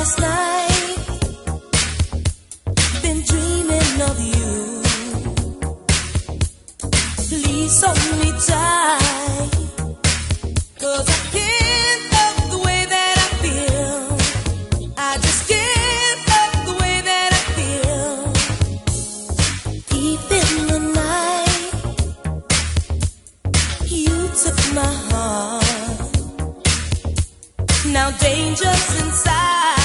last night. Been dreaming of you. Please hold me I can't the way that I feel. I just can't the way that I feel. The night, you took my heart. Now danger's inside.